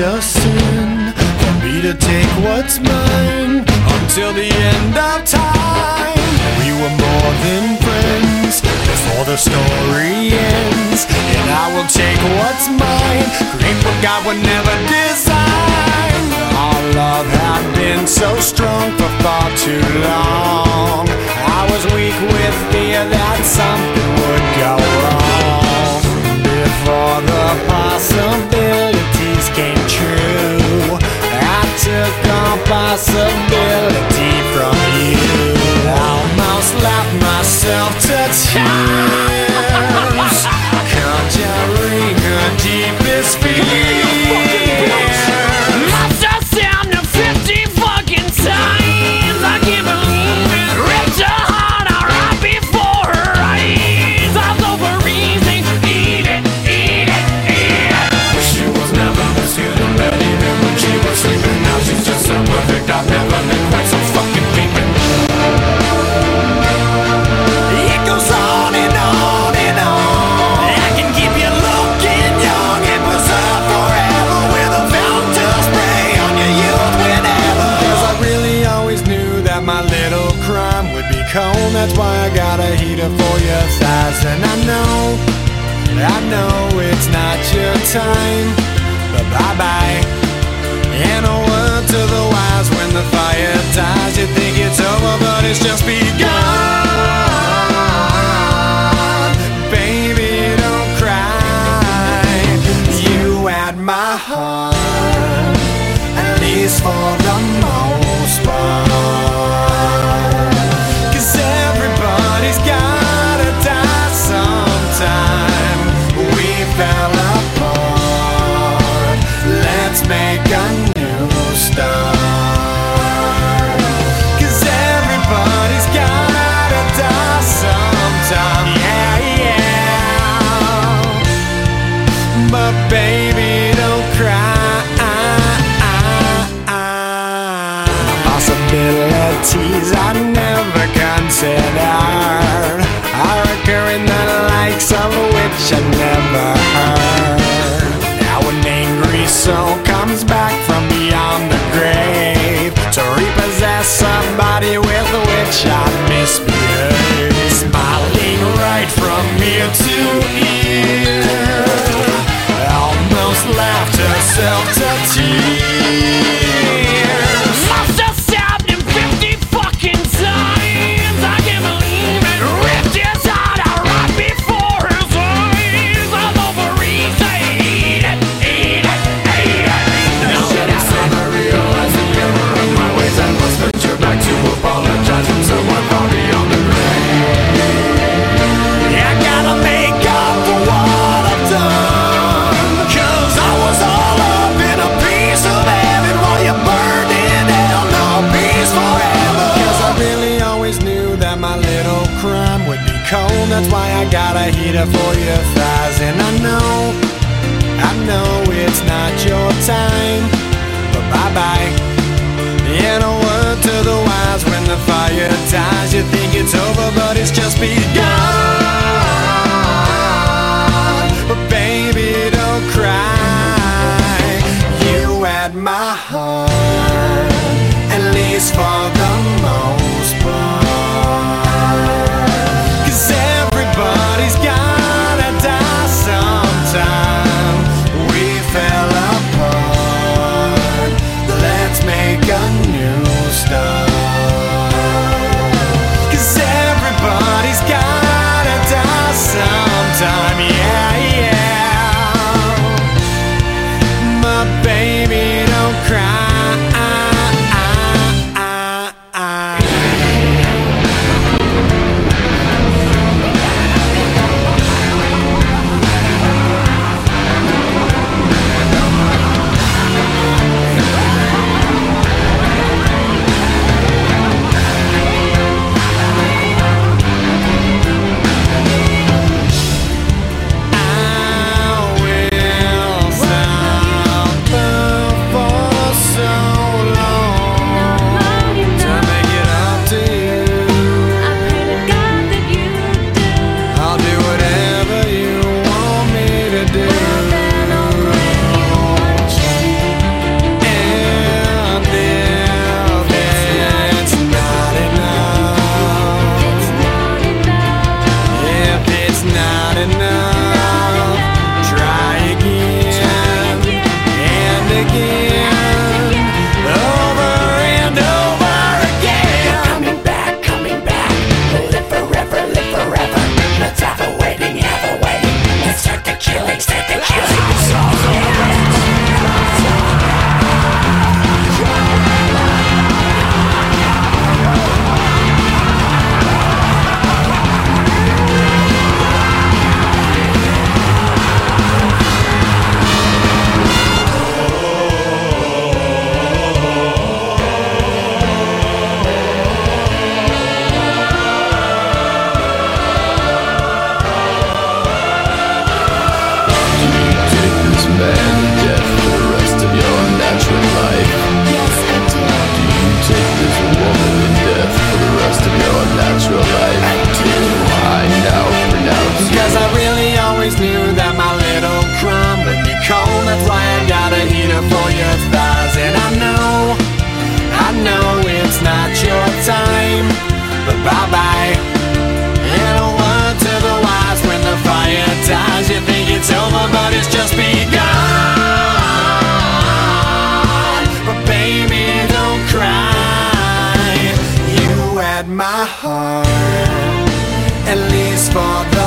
a sin for me to take what's mine until the end of time. We were more than friends before the story ends, and I will take what's mine, create what God would never design. Our love had been so strong for far too long. I was weak with fear that something would go wrong before the possibilities passando. Time. But bye bye. And a word to the wise when the fire dies. You think it's over, but it's just begun. Baby, don't cry. You had my heart, at least for the most part. Soul comes back from beyond the grave to repossess somebody with which I misbehaved. Smiling right from ear to ear, almost laughed herself to tears. Got for your thighs. And I know, I know it's not your time. But bye bye. And a word to the wise when the fire dies. You think it's over, but it's just begun. But baby, don't cry. You had my heart, at least for my heart, at least for the